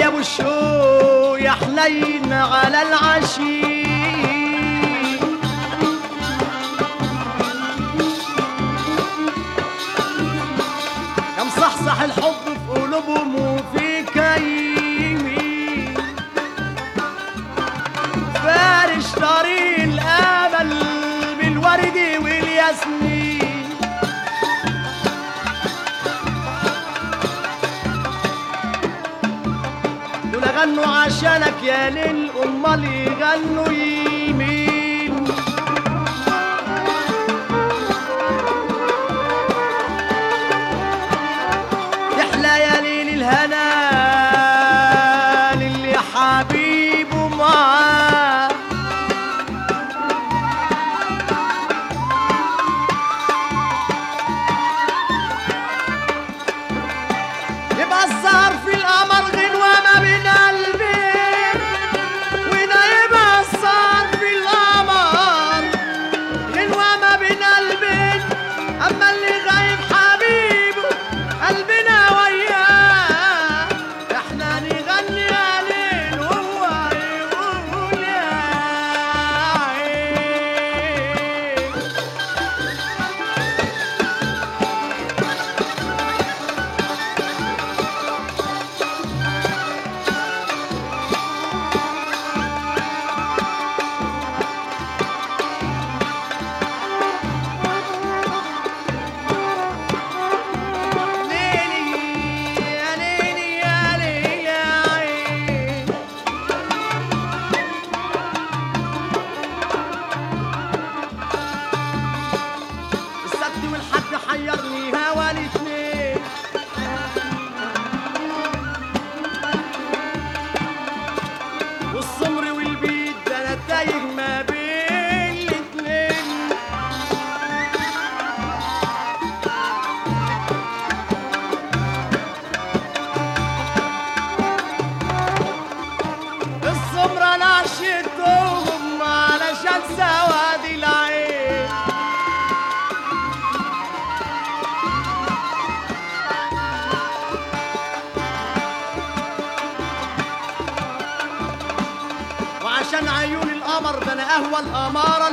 يا أبو الشو يا حلين على العشي. يا مصحصح الحب في قلوبهم يغنوا عشانك يا ليل امال يغنوا القمر ده أنا أهوى الأمارة